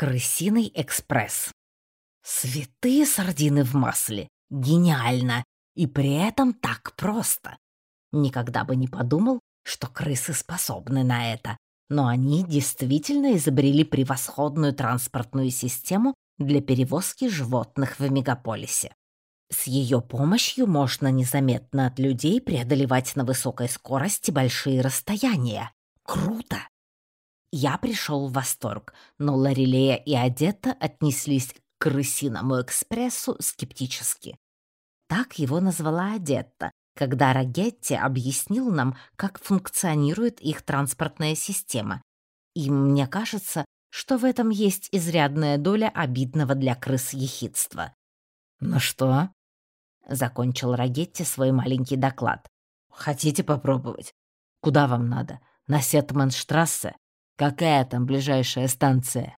Крысиный экспресс. Святые сардины в масле. Гениально. И при этом так просто. Никогда бы не подумал, что крысы способны на это. Но они действительно изобрели превосходную транспортную систему для перевозки животных в мегаполисе. С ее помощью можно незаметно от людей преодолевать на высокой скорости большие расстояния. Круто! Я пришел в восторг, но Ларилея и Одетта отнеслись к крысиному экспрессу скептически. Так его назвала Одетта, когда Рагетти объяснил нам, как функционирует их транспортная система. И мне кажется, что в этом есть изрядная доля обидного для крыс ехидства. «Ну что?» — закончил Рагетти свой маленький доклад. «Хотите попробовать? Куда вам надо? На Сетманштрассе? Какая там ближайшая станция?»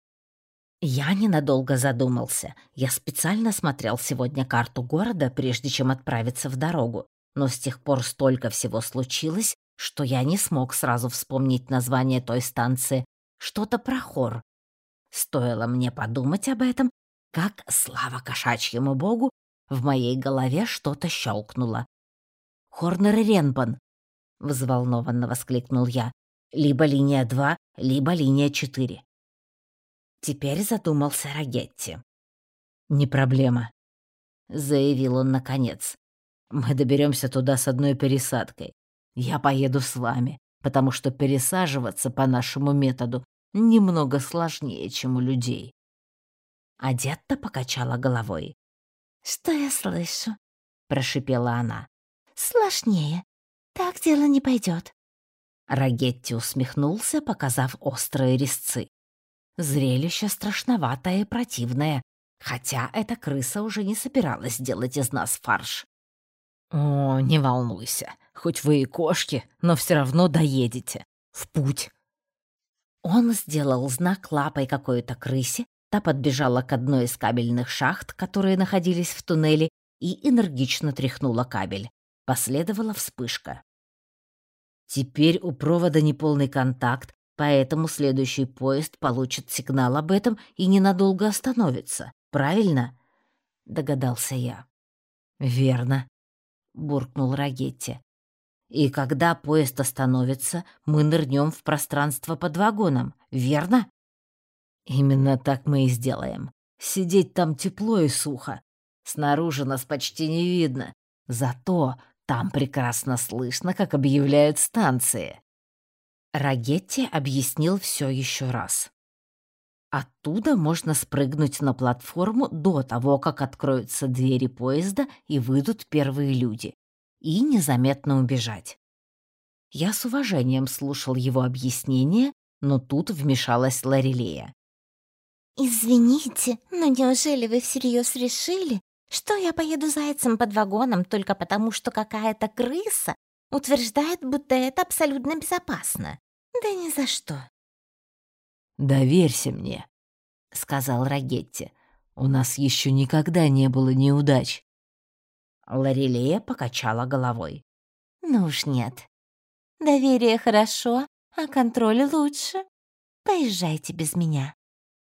Я ненадолго задумался. Я специально смотрел сегодня карту города, прежде чем отправиться в дорогу. Но с тех пор столько всего случилось, что я не смог сразу вспомнить название той станции. Что-то про хор. Стоило мне подумать об этом, как, слава кошачьему богу, в моей голове что-то щелкнуло. «Хорнер Ренбан!» — взволнованно воскликнул я. «Либо линия 2, либо линия 4». Теперь задумался Рагетти. «Не проблема», — заявил он наконец. «Мы доберемся туда с одной пересадкой. Я поеду с вами, потому что пересаживаться по нашему методу немного сложнее, чем у людей». Адетта покачала головой. «Что я слышу?» — прошипела она. «Сложнее. Так дело не пойдет. Рагетти усмехнулся, показав острые резцы. Зрелище страшноватое и противное, хотя эта крыса уже не собиралась делать из нас фарш. «О, не волнуйся, хоть вы и кошки, но все равно доедете. В путь!» Он сделал знак лапой какой-то крысе, та подбежала к одной из кабельных шахт, которые находились в туннеле, и энергично тряхнула кабель. Последовала вспышка. Теперь у провода неполный контакт, Поэтому следующий поезд получит сигнал об этом и ненадолго остановится. Правильно? Догадался я. Верно, буркнул Рагетти. И когда поезд остановится, мы нырнем в пространство под вагоном, верно? Именно так мы и сделаем. Сидеть там тепло и сухо. Снаружи нас почти не видно. Зато там прекрасно слышно, как объявляют станции. Рагетти объяснил все еще раз. Оттуда можно спрыгнуть на платформу до того, как откроются двери поезда и выйдут первые люди, и незаметно убежать. Я с уважением слушал его объяснение, но тут вмешалась Ларилея. «Извините, но неужели вы всерьез решили, что я поеду зайцем под вагоном только потому, что какая-то крыса Утверждает, будто это абсолютно безопасно. Да ни за что. «Доверься мне», — сказал Рагетти. «У нас еще никогда не было неудач». Ларилея покачала головой. «Ну уж нет. Доверие хорошо, а контроль лучше. Поезжайте без меня».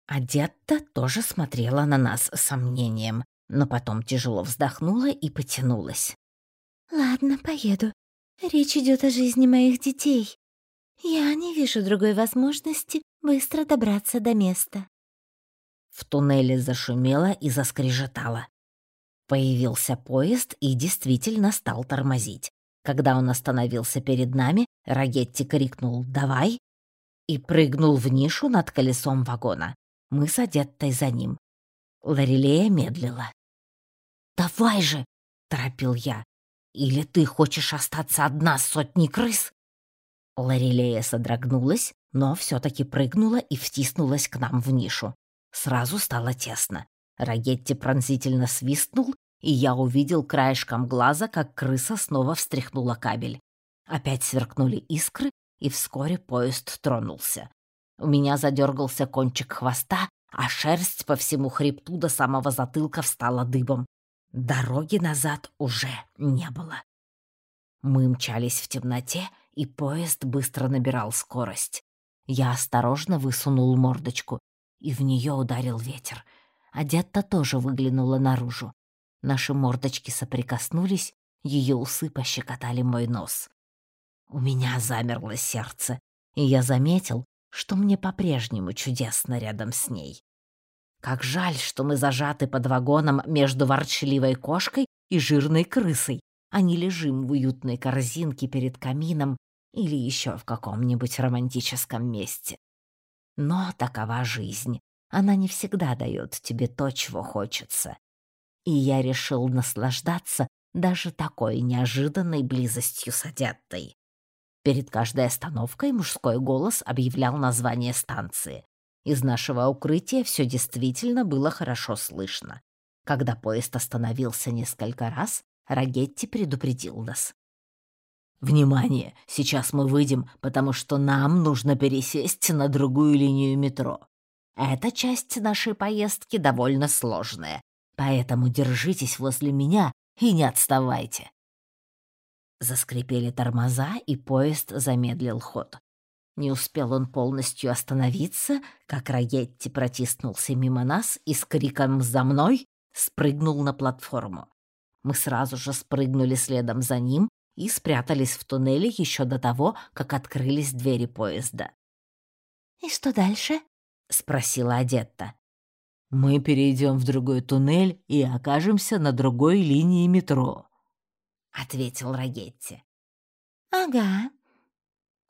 Адетта тоже смотрела на нас с сомнением, но потом тяжело вздохнула и потянулась. «Ладно, поеду. Речь идет о жизни моих детей. Я не вижу другой возможности быстро добраться до места». В туннеле зашумело и заскрежетало. Появился поезд и действительно стал тормозить. Когда он остановился перед нами, Рагетти крикнул «Давай!» и прыгнул в нишу над колесом вагона. Мы с Адеттой за ним. Ларилея медлила. «Давай же!» — торопил я. Или ты хочешь остаться одна с сотней крыс?» Ларилея содрогнулась, но все-таки прыгнула и втиснулась к нам в нишу. Сразу стало тесно. Рагетти пронзительно свистнул, и я увидел краешком глаза, как крыса снова встряхнула кабель. Опять сверкнули искры, и вскоре поезд тронулся. У меня задергался кончик хвоста, а шерсть по всему хребту до самого затылка встала дыбом. Дороги назад уже не было. Мы мчались в темноте, и поезд быстро набирал скорость. Я осторожно высунул мордочку. и в нее ударил ветер. Адетта тоже выглянула наружу. Наши мордочки соприкоснулись, ее усы пощекотали мой нос. У меня замерло сердце, и я заметил, что мне по-прежнему чудесно рядом с ней. Как жаль, что мы зажаты под вагоном между ворчливой кошкой и жирной крысой, а не лежим в уютной корзинке перед камином или еще в каком-нибудь романтическом месте. Но такова жизнь. Она не всегда дает тебе то, чего хочется. И я решил наслаждаться даже такой неожиданной близостью с Адеттой. Перед каждой остановкой мужской голос объявлял название станции. Из нашего укрытия все действительно было хорошо слышно. Когда поезд остановился несколько раз, Рагетти предупредил нас. «Внимание! Сейчас мы выйдем, потому что нам нужно пересесть на другую линию метро. Эта часть нашей поездки довольно сложная, поэтому держитесь возле меня и не отставайте». Заскрипели тормоза, и поезд замедлил ход. Не успел он полностью остановиться, как Рагетти протиснулся мимо нас и с криком «За мной!» спрыгнул на платформу. Мы сразу же спрыгнули следом за ним и спрятались в туннеле еще до того, как открылись двери поезда. «И что дальше?» — спросила Адетта. «Мы перейдем в другой туннель и окажемся на другой линии метро», — ответил Рагетти. «Ага», —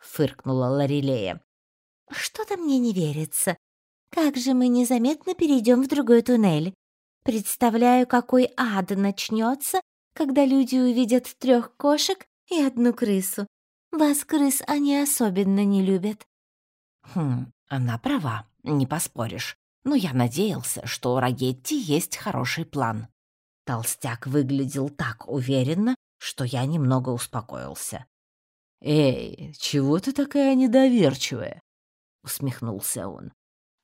фыркнула Ларилея. «Что-то мне не верится. Как же мы незаметно перейдем в другой туннель? Представляю, какой ад начнется, когда люди увидят трех кошек и одну крысу. Вас, крыс, они особенно не любят». «Хм, она права, не поспоришь. Но я надеялся, что у Рагетти есть хороший план». Толстяк выглядел так уверенно, что я немного успокоился. «Эй, чего ты такая недоверчивая?» — усмехнулся он.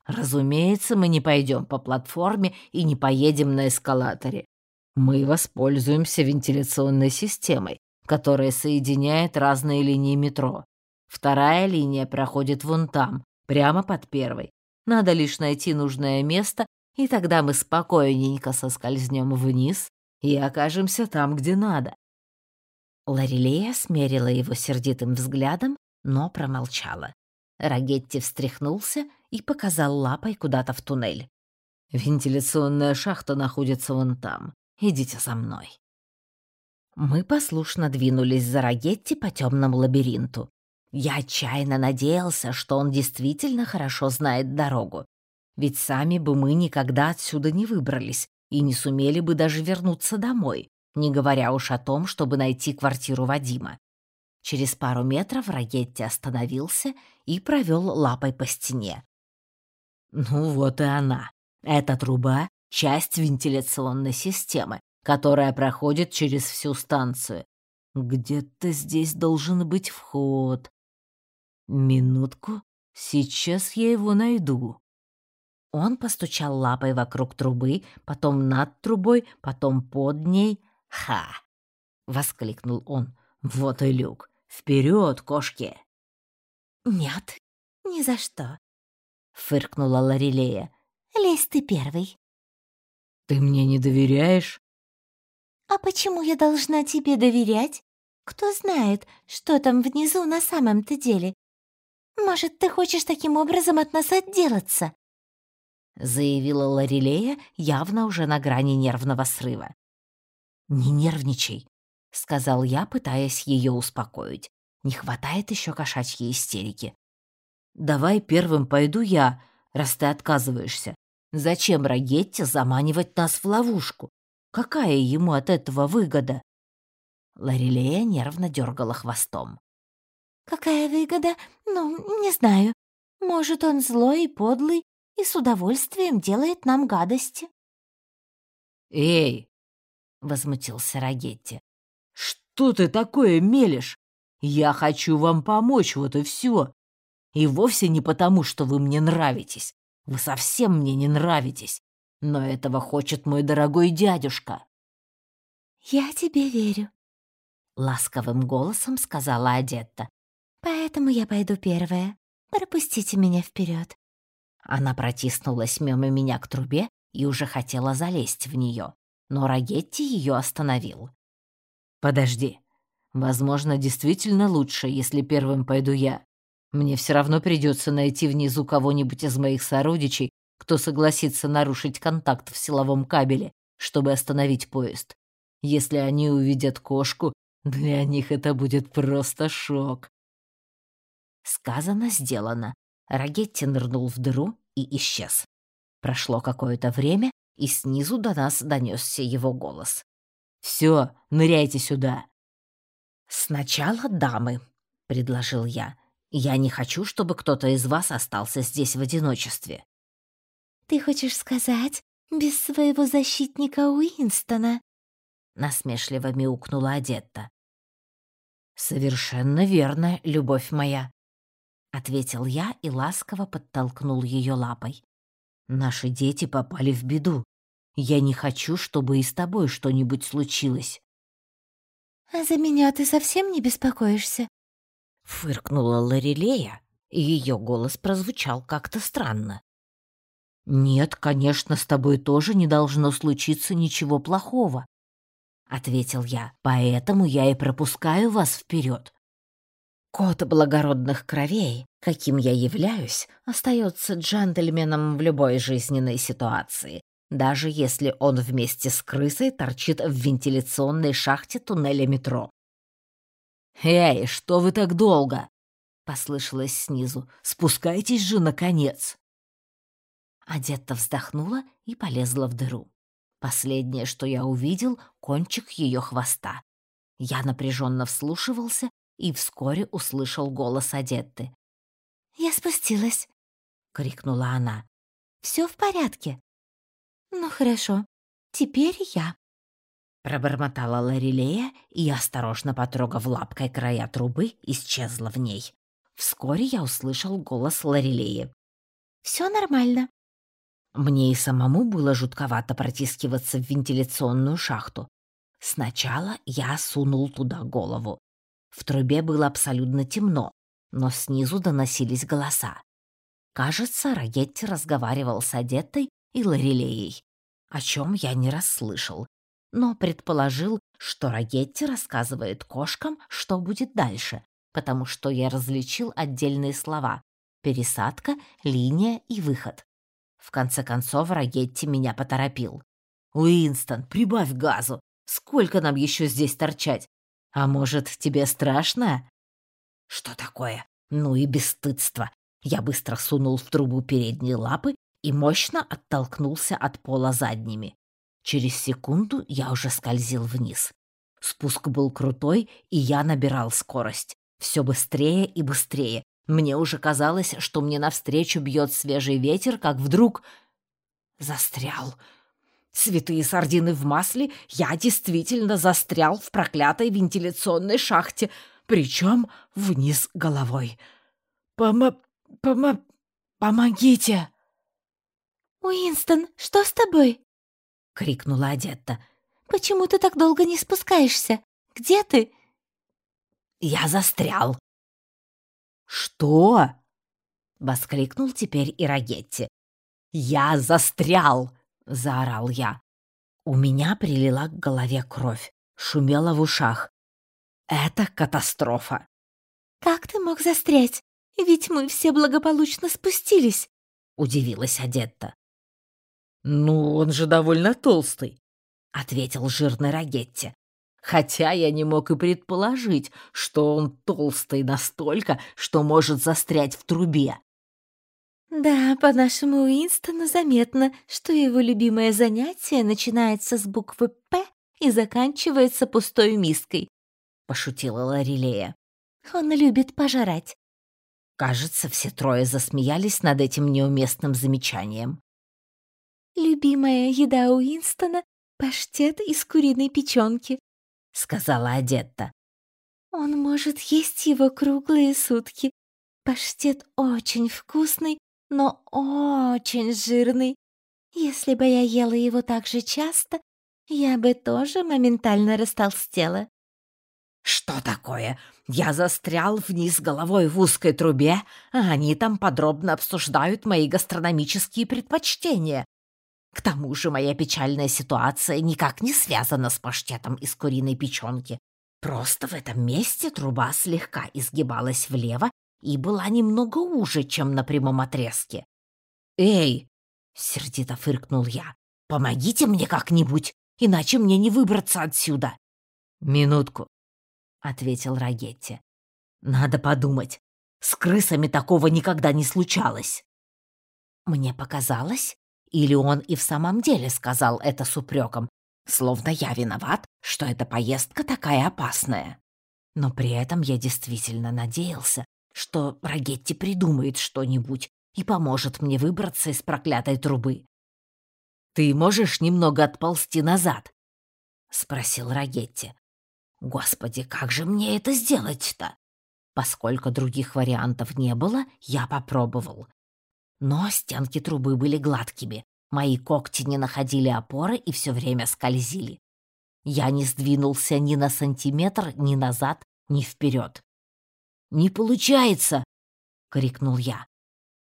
«Разумеется, мы не пойдем по платформе и не поедем на эскалаторе. Мы воспользуемся вентиляционной системой, которая соединяет разные линии метро. Вторая линия проходит вон там, прямо под первой. Надо лишь найти нужное место, и тогда мы спокойненько соскользнем вниз и окажемся там, где надо. Ларилея смерила его сердитым взглядом, но промолчала. Рагетти встряхнулся и показал лапой куда-то в туннель. «Вентиляционная шахта находится вон там. Идите со мной». Мы послушно двинулись за Рагетти по темному лабиринту. Я отчаянно надеялся, что он действительно хорошо знает дорогу. Ведь сами бы мы никогда отсюда не выбрались и не сумели бы даже вернуться домой не говоря уж о том, чтобы найти квартиру Вадима. Через пару метров Рагетти остановился и провел лапой по стене. Ну вот и она. Эта труба — часть вентиляционной системы, которая проходит через всю станцию. Где-то здесь должен быть вход. Минутку, сейчас я его найду. Он постучал лапой вокруг трубы, потом над трубой, потом под ней, «Ха!» — воскликнул он. «Вот и люк! Вперед, кошки!» «Нет, ни за что!» — фыркнула Ларилея. «Лезь ты первый!» «Ты мне не доверяешь?» «А почему я должна тебе доверять? Кто знает, что там внизу на самом-то деле? Может, ты хочешь таким образом от нас отделаться?» заявила Ларилея, явно уже на грани нервного срыва. «Не нервничай», — сказал я, пытаясь ее успокоить. «Не хватает еще кошачьей истерики. Давай первым пойду я, раз ты отказываешься. Зачем Рагетте заманивать нас в ловушку? Какая ему от этого выгода?» Ларилея нервно дергала хвостом. «Какая выгода? Ну, не знаю. Может, он злой и подлый и с удовольствием делает нам гадости». «Эй, — возмутился Рагетти. «Что ты такое мелешь? Я хочу вам помочь, вот и все. И вовсе не потому, что вы мне нравитесь. Вы совсем мне не нравитесь. Но этого хочет мой дорогой дядюшка». «Я тебе верю», — ласковым голосом сказала Адетта. «Поэтому я пойду первая. Пропустите меня вперед. Она протиснулась мимо меня к трубе и уже хотела залезть в нее, но Рагетти ее остановил. «Подожди. Возможно, действительно лучше, если первым пойду я. Мне все равно придется найти внизу кого-нибудь из моих сородичей, кто согласится нарушить контакт в силовом кабеле, чтобы остановить поезд. Если они увидят кошку, для них это будет просто шок. Сказано, сделано. Рагетти нырнул в дыру и исчез. Прошло какое-то время, и снизу до нас донесся его голос. «Все, ныряйте сюда!» «Сначала дамы», — предложил я. «Я не хочу, чтобы кто-то из вас остался здесь в одиночестве». «Ты хочешь сказать, без своего защитника Уинстона?» — насмешливо мяукнула Адетта. «Совершенно верно, любовь моя», — ответил я и ласково подтолкнул ее лапой. «Наши дети попали в беду. Я не хочу, чтобы и с тобой что-нибудь случилось». «А за меня ты совсем не беспокоишься?» — фыркнула Лорелея, и ее голос прозвучал как-то странно. «Нет, конечно, с тобой тоже не должно случиться ничего плохого», — ответил я. «Поэтому я и пропускаю вас вперед. Кот благородных кровей, каким я являюсь, остается джентльменом в любой жизненной ситуации, даже если он вместе с крысой торчит в вентиляционной шахте туннеля метро. «Эй, что вы так долго?» — послышалось снизу. «Спускайтесь же, наконец!» Адетта вздохнула и полезла в дыру. Последнее, что я увидел, — кончик ее хвоста. Я напряженно вслушивался и вскоре услышал голос Адетты. «Я спустилась», — крикнула она. «Все в порядке?» «Ну хорошо, теперь я». Пробормотала Ларилея и, осторожно потрогав лапкой края трубы, исчезла в ней. Вскоре я услышал голос Ларилеи. «Все нормально». Мне и самому было жутковато протискиваться в вентиляционную шахту. Сначала я сунул туда голову. В трубе было абсолютно темно, но снизу доносились голоса. Кажется, Рагетти разговаривал с одетой и Лорелеей, о чем я не расслышал, но предположил, что Рагетти рассказывает кошкам, что будет дальше, потому что я различил отдельные слова — пересадка, линия и выход. В конце концов Рагетти меня поторопил. «Уинстон, прибавь газу! Сколько нам еще здесь торчать? А может, тебе страшно? Что такое? Ну и бесстыдство. Я быстро сунул в трубу передние лапы и мощно оттолкнулся от пола задними. Через секунду я уже скользил вниз. Спуск был крутой, и я набирал скорость. Все быстрее и быстрее. Мне уже казалось, что мне навстречу бьет свежий ветер, как вдруг... Застрял. Святые сардины в масле, я действительно застрял в проклятой вентиляционной шахте, причем вниз головой. Помо... помо... помогите!» «Уинстон, что с тобой?» — крикнула Адетта. «Почему ты так долго не спускаешься? Где ты?» «Я застрял». «Что?» — воскликнул теперь и Рагетти. «Я застрял!» — заорал я. У меня прилила к голове кровь, шумела в ушах. Это катастрофа. «Как ты мог застрять? Ведь мы все благополучно спустились», — удивилась Адетта. «Ну, он же довольно толстый», — ответил жирный Рагетти. «Хотя я не мог и предположить, что он толстый настолько, что может застрять в трубе». Да, по нашему Уинстону заметно, что его любимое занятие начинается с буквы «П» и заканчивается пустой миской, — пошутила Ларилея. Он любит пожрать. Кажется, все трое засмеялись над этим неуместным замечанием. «Любимая еда Уинстона — паштет из куриной печенки», — сказала Адетта. «Он может есть его круглые сутки. Паштет очень вкусный но очень жирный. Если бы я ела его так же часто, я бы тоже моментально растолстела. «Что такое? Я застрял вниз головой в узкой трубе, а они там подробно обсуждают мои гастрономические предпочтения. К тому же моя печальная ситуация никак не связана с паштетом из куриной печенки. Просто в этом месте труба слегка изгибалась влево и была немного уже, чем на прямом отрезке. «Эй!» — сердито фыркнул я. «Помогите мне как-нибудь, иначе мне не выбраться отсюда!» «Минутку», — ответил Рагетти. «Надо подумать. С крысами такого никогда не случалось». Мне показалось, или он и в самом деле сказал это с упреком, словно я виноват, что эта поездка такая опасная. Но при этом я действительно надеялся, что Рагетти придумает что-нибудь и поможет мне выбраться из проклятой трубы. «Ты можешь немного отползти назад?» — спросил Рагетти. «Господи, как же мне это сделать-то?» Поскольку других вариантов не было, я попробовал. Но стенки трубы были гладкими, мои когти не находили опоры и все время скользили. Я не сдвинулся ни на сантиметр, ни назад, ни вперед. «Не получается!» — крикнул я.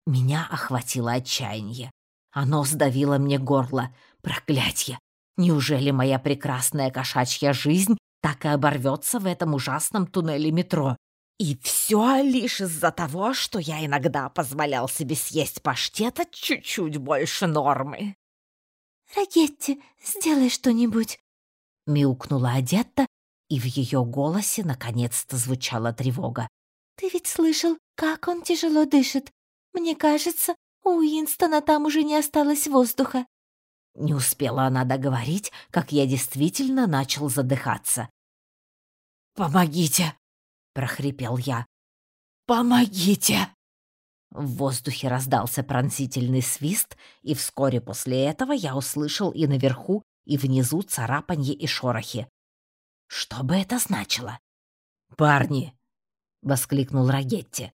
Меня охватило отчаяние. Оно сдавило мне горло. Проклятье! Неужели моя прекрасная кошачья жизнь так и оборвется в этом ужасном туннеле метро? И все лишь из-за того, что я иногда позволял себе съесть паштета чуть-чуть больше нормы. «Рагетти, сделай что-нибудь!» — мяукнула Адетта, и в ее голосе наконец-то звучала тревога. «Ты ведь слышал, как он тяжело дышит? Мне кажется, у Уинстона там уже не осталось воздуха». Не успела она договорить, как я действительно начал задыхаться. «Помогите!» — прохрипел я. «Помогите!» В воздухе раздался пронзительный свист, и вскоре после этого я услышал и наверху, и внизу царапанье и шорохи. Что бы это значило? «Парни!» — воскликнул Рагетти.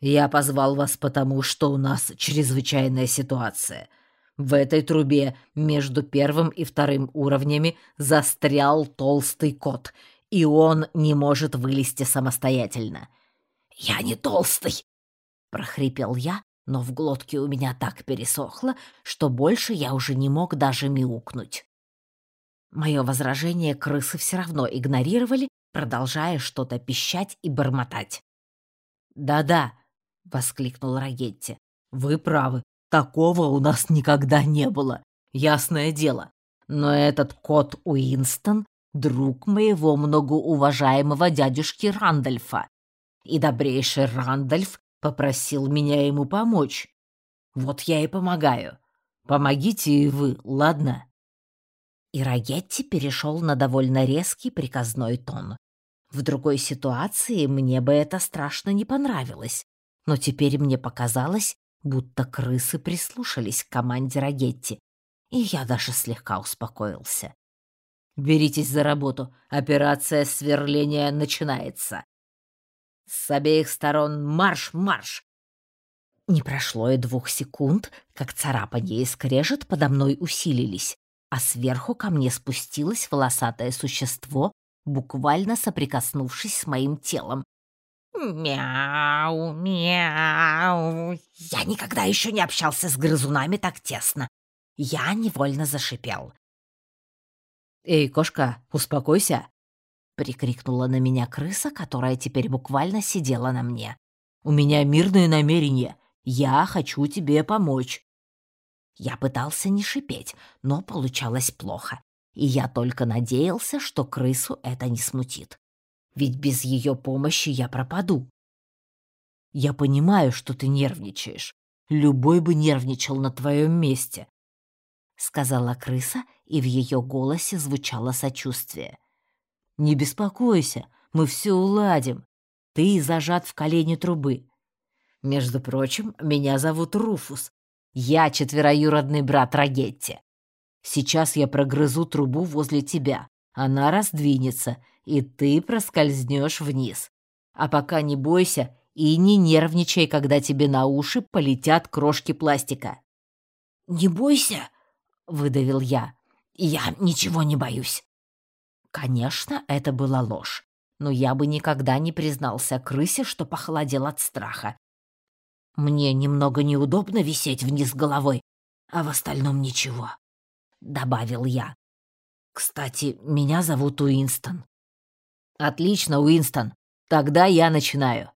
«Я позвал вас потому, что у нас чрезвычайная ситуация. В этой трубе между первым и вторым уровнями застрял толстый кот, и он не может вылезти самостоятельно. «Я не толстый!» — прохрипел я, но в глотке у меня так пересохло, что больше я уже не мог даже мяукнуть. Мое возражение крысы все равно игнорировали, продолжая что-то пищать и бормотать. «Да-да», — воскликнул Рагетти, — «вы правы, такого у нас никогда не было, ясное дело. Но этот кот Уинстон друг моего многоуважаемого дядюшки Рандольфа. И добрейший Рандольф попросил меня ему помочь. Вот я и помогаю. Помогите и вы, ладно?» И Рагетти перешел на довольно резкий приказной тон. В другой ситуации мне бы это страшно не понравилось, но теперь мне показалось, будто крысы прислушались к команде Рагетти, и я даже слегка успокоился. Беритесь за работу. Операция сверления начинается. С обеих сторон марш-марш! Не прошло и двух секунд, как царапанье и скрежет подо мной усилились, а сверху ко мне спустилось волосатое существо, буквально соприкоснувшись с моим телом. «Мяу, мяу!» Я никогда еще не общался с грызунами так тесно. Я невольно зашипел. «Эй, кошка, успокойся!» — прикрикнула на меня крыса, которая теперь буквально сидела на мне. «У меня мирное намерение. Я хочу тебе помочь». Я пытался не шипеть, но получалось плохо, и я только надеялся, что крысу это не смутит. Ведь без ее помощи я пропаду. «Я понимаю, что ты нервничаешь. Любой бы нервничал на твоем месте», — сказала крыса и в ее голосе звучало сочувствие. «Не беспокойся, мы все уладим. Ты зажат в колени трубы. Между прочим, меня зовут Руфус. Я четвероюродный брат Рагетти. Сейчас я прогрызу трубу возле тебя. Она раздвинется, и ты проскользнешь вниз. А пока не бойся и не нервничай, когда тебе на уши полетят крошки пластика». «Не бойся», — выдавил я. Я ничего не боюсь. Конечно, это была ложь. но я бы никогда не признался крысе, что похолодел от страха. Мне немного неудобно висеть вниз головой, а в остальном ничего», — добавил я. «Кстати, меня зовут Уинстон». «Отлично, Уинстон. Тогда я начинаю».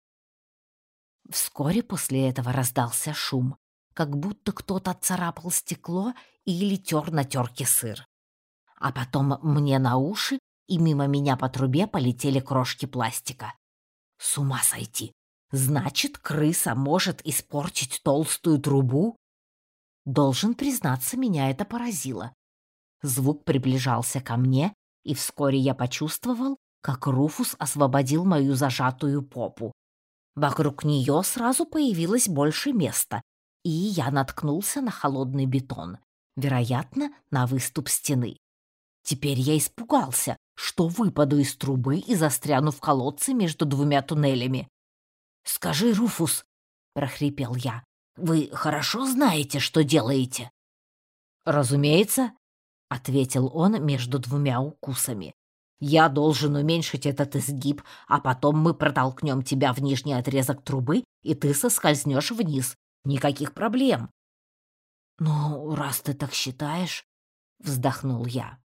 Вскоре после этого раздался шум, как будто кто-то царапал стекло или тер на терке сыр. А потом мне на уши и мимо меня по трубе полетели крошки пластика. С ума сойти! Значит, крыса может испортить толстую трубу? Должен признаться, меня это поразило. Звук приближался ко мне, и вскоре я почувствовал, как Руфус освободил мою зажатую попу. Вокруг нее сразу появилось больше места, и я наткнулся на холодный бетон, вероятно, на выступ стены. Теперь я испугался, что выпаду из трубы и застряну в колодце между двумя туннелями. «Скажи, Руфус», — прохрипел я, — «вы хорошо знаете, что делаете?» «Разумеется», — ответил он между двумя укусами. «Я должен уменьшить этот изгиб, а потом мы протолкнем тебя в нижний отрезок трубы, и ты соскользнешь вниз. Никаких проблем». «Ну, раз ты так считаешь», — вздохнул я.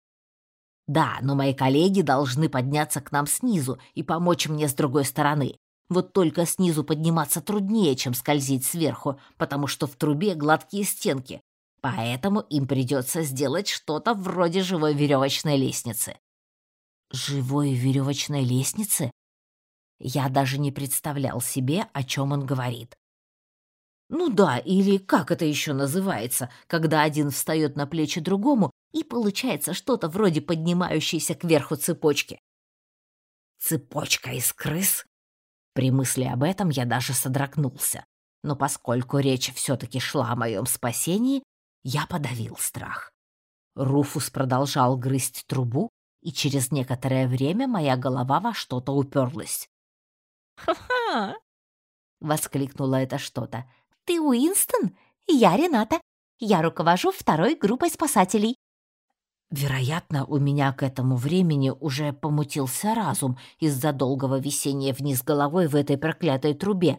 «Да, но мои коллеги должны подняться к нам снизу и помочь мне с другой стороны. Вот только снизу подниматься труднее, чем скользить сверху, потому что в трубе гладкие стенки. Поэтому им придется сделать что-то вроде живой веревочной лестницы. Живой веревочной лестницы? Я даже не представлял себе, о чем он говорит. Ну да, или как это еще называется, когда один встает на плечи другому, и получается что-то вроде поднимающейся кверху цепочки. Цепочка из крыс? При мысли об этом я даже содрогнулся. Но поскольку речь все-таки шла о моем спасении, я подавил страх. Руфус продолжал грызть трубу, и через некоторое время моя голова во что-то уперлась. «Ха-ха!» — воскликнула это что-то. «Ты Уинстон? Я Рената. Я руковожу второй группой спасателей. Вероятно, у меня к этому времени уже помутился разум из-за долгого висения вниз головой в этой проклятой трубе.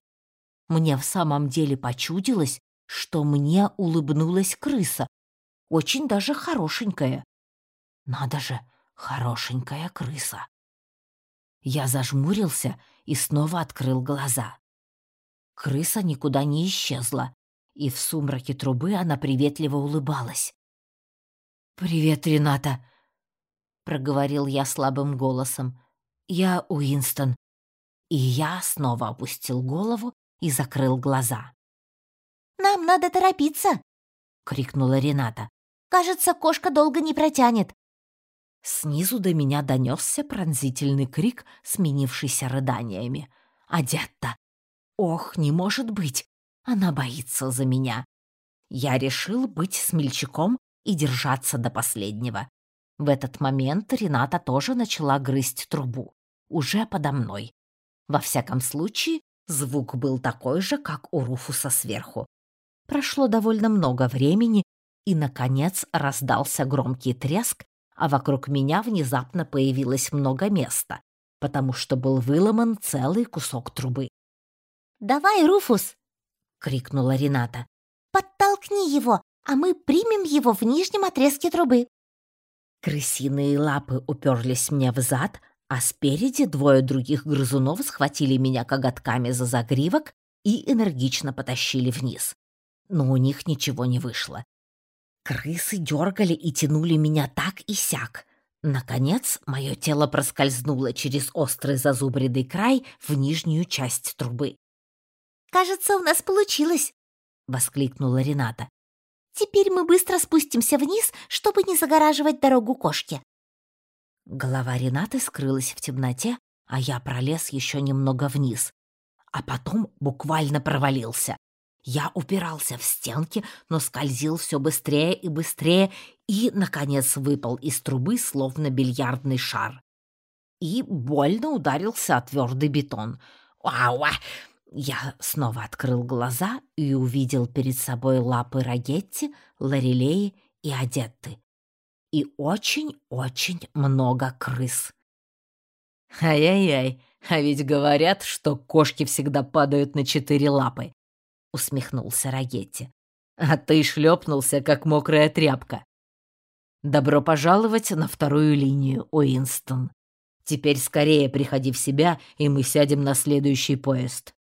Мне в самом деле почудилось, что мне улыбнулась крыса, очень даже хорошенькая. Надо же, хорошенькая крыса. Я зажмурился и снова открыл глаза. Крыса никуда не исчезла, и в сумраке трубы она приветливо улыбалась. «Привет, Рената», — проговорил я слабым голосом. «Я Уинстон». И я снова опустил голову и закрыл глаза. «Нам надо торопиться!» — крикнула Рената. «Кажется, кошка долго не протянет». Снизу до меня донесся пронзительный крик, сменившийся рыданиями. «Адетта! Ох, не может быть! Она боится за меня!» Я решил быть смельчаком и держаться до последнего. В этот момент Рената тоже начала грызть трубу, уже подо мной. Во всяком случае, звук был такой же, как у Руфуса сверху. Прошло довольно много времени, и, наконец, раздался громкий треск, а вокруг меня внезапно появилось много места, потому что был выломан целый кусок трубы. «Давай, Руфус!» — крикнула Рената. «Подтолкни его, а мы примем его в нижнем отрезке трубы». Крысиные лапы уперлись мне в зад, а спереди двое других грызунов схватили меня коготками за загривок и энергично потащили вниз. Но у них ничего не вышло. Крысы дергали и тянули меня так и сяк. Наконец, мое тело проскользнуло через острый зазубренный край в нижнюю часть трубы. «Кажется, у нас получилось!» — воскликнула Рената. Теперь мы быстро спустимся вниз, чтобы не загораживать дорогу кошке». Голова Ренаты скрылась в темноте, а я пролез еще немного вниз. А потом буквально провалился. Я упирался в стенки, но скользил все быстрее и быстрее и, наконец, выпал из трубы, словно бильярдный шар. И больно ударился о твердый бетон. «Ауа! Я снова открыл глаза и увидел перед собой лапы Рагетти, Лорелеи и Адетты. И очень-очень много крыс. Ай-яй-яй, а ведь говорят, что кошки всегда падают на четыре лапы, усмехнулся Рагетти. А ты шлепнулся, как мокрая тряпка. Добро пожаловать на вторую линию, Уинстон. Теперь скорее приходи в себя, и мы сядем на следующий поезд.